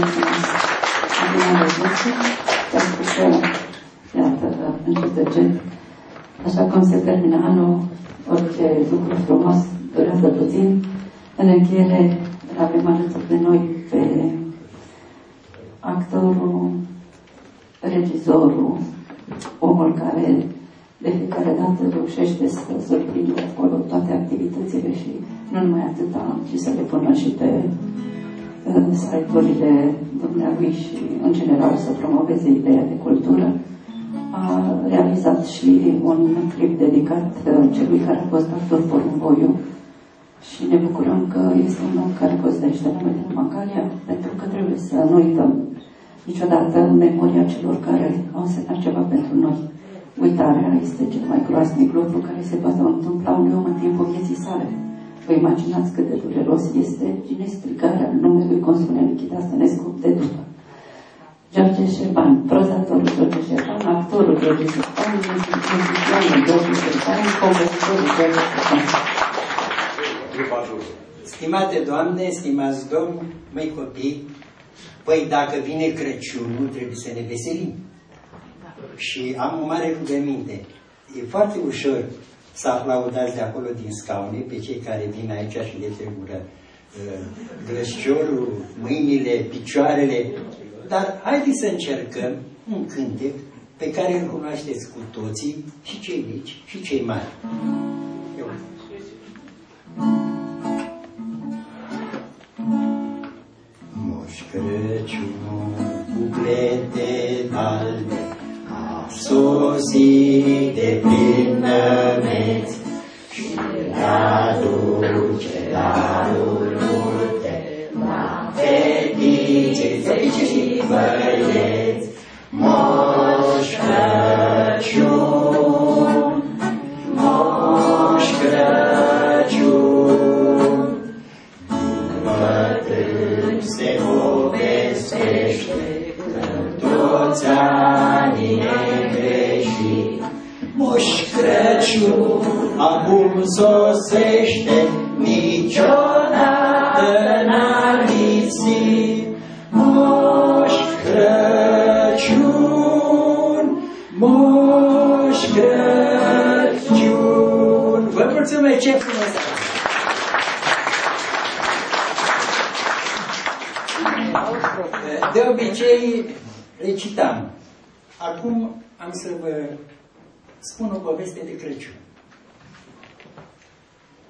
mulțumesc. Adina Răduță, a spus că, iată, încet, încet, așa cum se termină anul, orice lucru frumos durează puțin. În încheiere, îl avem alături de noi pe actorul, regizorul, omul care de fiecare dată reușește să surprindă acolo toate activitățile și nu numai atâta, ci să le pună și pe uh, site-urile dumnealui și, în general, să promoveze ideea de cultură. A realizat și un clip dedicat uh, celui care a fost actor porumboiu și ne bucurăm că este un om care găzdește numele din Macalia, pentru că trebuie să nu uităm niciodată memoria celor care au însemnat ceva pentru noi. Uitarea este cel mai groaznic lucru care se poate întâmpla unui om în timpul vieții sale. Vă imaginați cât de dureros este prin strigarea numelui consul Nikita Stănescu de după. George Șerban, prozatorul George Șerban, actorul George Șerban, muzicianul George Șerban, compozitorul George Șerban. Stimate doamne, stimați domni, măi copii, păi dacă vine Crăciunul, trebuie să ne veselim și am o mare rugăminte. E foarte ușor să aplaudați de acolo din scaune pe cei care vin aici și le tremură uh, grășciorul, mâinile, picioarele, dar haideți să încercăm un cântec pe care îl cunoașteți cu toții, și cei mici, și cei mari. Eu. Moș Crăciun, sosit de prin nămeți și aduce daruri multe la fetice, fetice și băieți. Moș Crăciun, Moș Crăciun, bătrân se povestește că toți anii negreșit. Moș Crăciun acum sosește, niciodată n-a lipsit. Moș Crăciun, Moș Crăciun. Vă mulțumesc, ce frumos! De obicei recitam. Acum am să vă spun o poveste de Crăciun.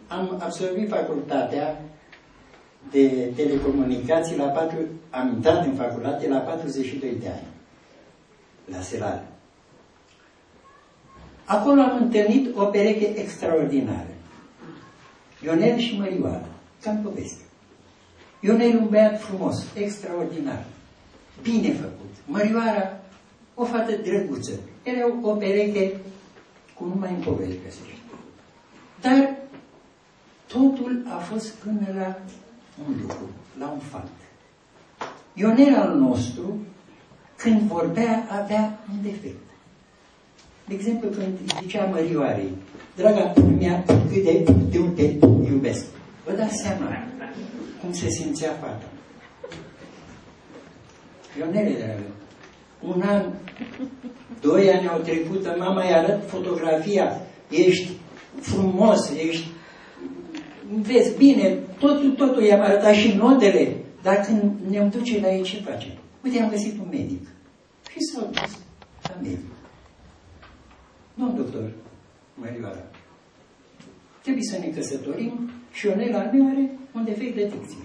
Am absolvit facultatea de telecomunicații la 4, am intrat în facultate la 42 de ani, la Selal. Acolo am întâlnit o pereche extraordinară. Ionel și Mărioara, cam poveste. Ionel un băiat frumos, extraordinar, bine făcut. Mărioara, o fată drăguță. Era o pereche cu numai în poveri găsești. Dar totul a fost până la un lucru, la un fapt. Ionel al nostru, când vorbea, avea un defect. De exemplu, când zicea Mărioarei, draga mea, cât de mult te iubesc. Vă dați seama cum se simțea fata. Ionele, dragă, un an, doi ani au trecut, mama îi arăt fotografia, ești frumos, ești, vezi bine, totul, totul i-am arătat și notele, dar când ne-am duce la ei, ce facem? Uite, am găsit un medic. Și s-au dus la medic. Nu, doctor, Mărioara, trebuie să ne căsătorim și Ionel al meu are un defect de dicție.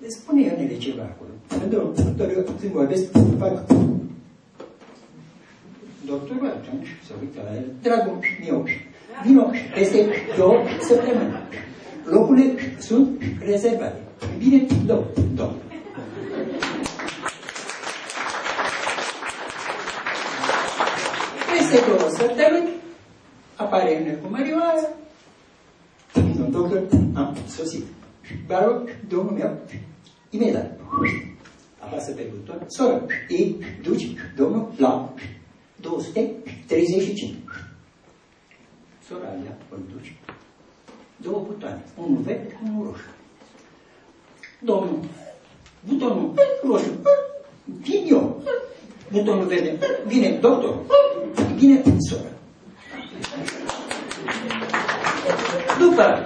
Le spune Ionele ceva acolo. Doctor, eu când vorbesc, fac... Doctorul atunci se uită la el. Dragul meu, vino peste două săptămâni. Locurile sunt rezervate. Bine, două, două. Peste două săptămâni apare în cu Mărioara. Domnul doctor, am sosit. Vă rog, domnul meu, imediat. Apasă pe buton. Soră, îi duci domnul la 235. Soralia, îl duci. Două butoane. Unul verde, unul roșu. Domnul, Butonul roșu, vin eu. Butonul verde, vine doctorul, vine sora. După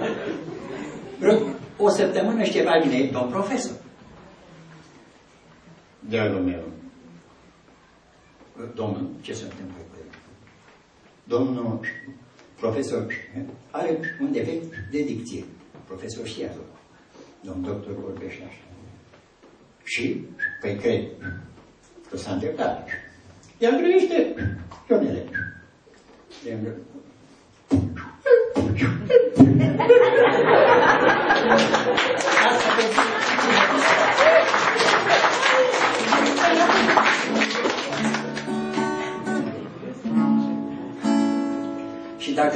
o săptămână și ceva vine domn profesor. De-al meu. Domnul, ce se întâmplă cu el? Domnul profesor are un defect de dicție. Profesor știa tot. Domnul doctor vorbește așa. Și, păi cred că s-a întâmplat. El grăiește ionele. Și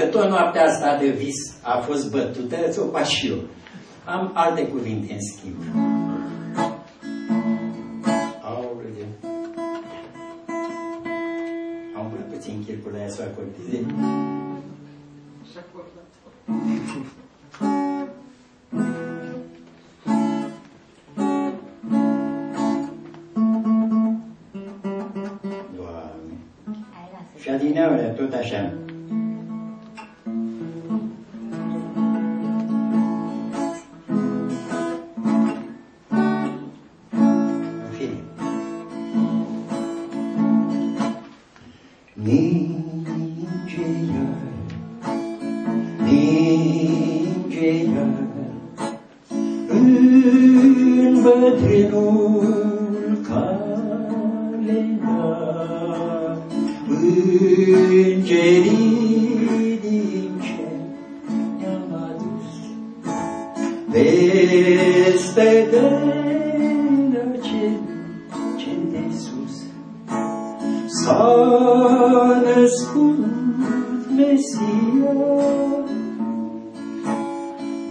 tot noaptea asta de vis a fost bătută, ți-o fac și eu. Am alte cuvinte în schimb. Aoleu. Am mai puțin chircul aia să acordeze. Și acordat. Doamne. Și adineaură, tot așa. Ninge iar, în bătrânul calendar, îngerii din cer ne-am adus peste ce, ce de sus. S-a născut Mesia,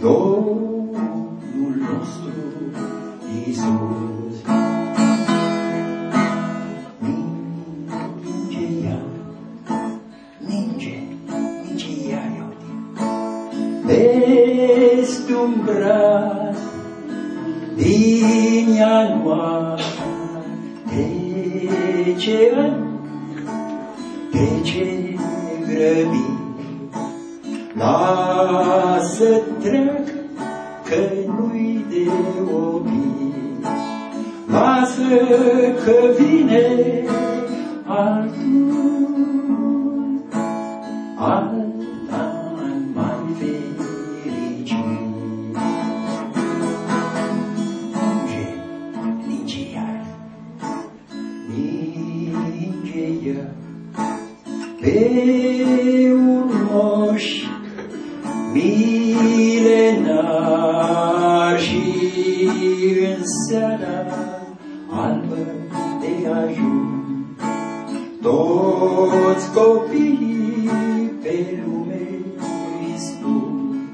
Domnul nostru Iisus. Ninge ea, ninge, ninge ea, iute, peste un braț din ianuar, trece ani, trece grăbit, lasă treacă că nu-i de oprit, lasă că vine altul, pe un moș milenar și în seara albă de ajun. Toți copiii pe lume îi spun,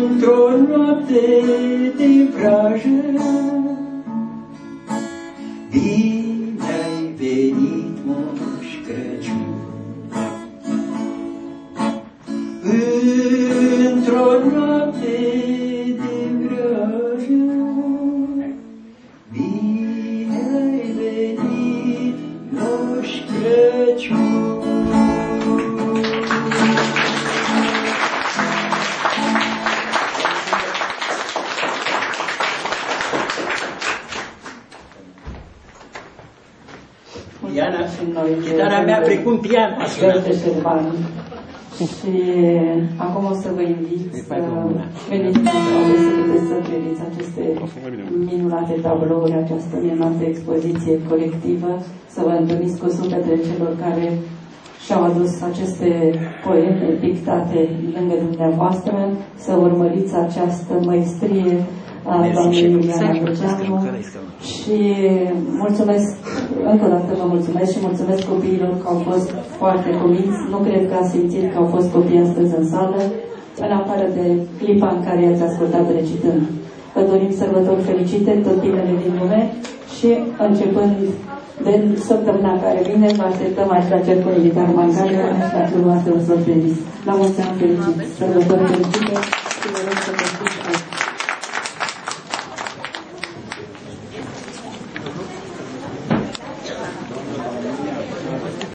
într-o noapte de vrajă, bine ai venit, Moș Crăciun. Într-o noapte de vrajă, bine ai venit, Moș. Chitara mea precum pian a sunat. Găște Șerban. Și acum o să vă invit să veniți în aula să puteți să priviți aceste minunate tablouri, această minunată expoziție colectivă, să vă întâlniți cu sufletele celor care și-au adus aceste poeme pictate lângă dumneavoastră, să urmăriți această măestrie a doamnei Iuliana Luceanu și mulțumesc, încă o dată vă mulțumesc și mulțumesc copiilor că au fost foarte cuminți. Nu cred că ați simțit că au fost copii astăzi în sală, în afară de clipa în care i-ați ascultat recitând. Vă dorim sărbători fericite, tot binele din lume și începând de săptămâna care vine, vă așteptăm aici la Cercul Militar Mangalia și la turul noastră surprizis. La mulți ani fericiți, sărbători fericite!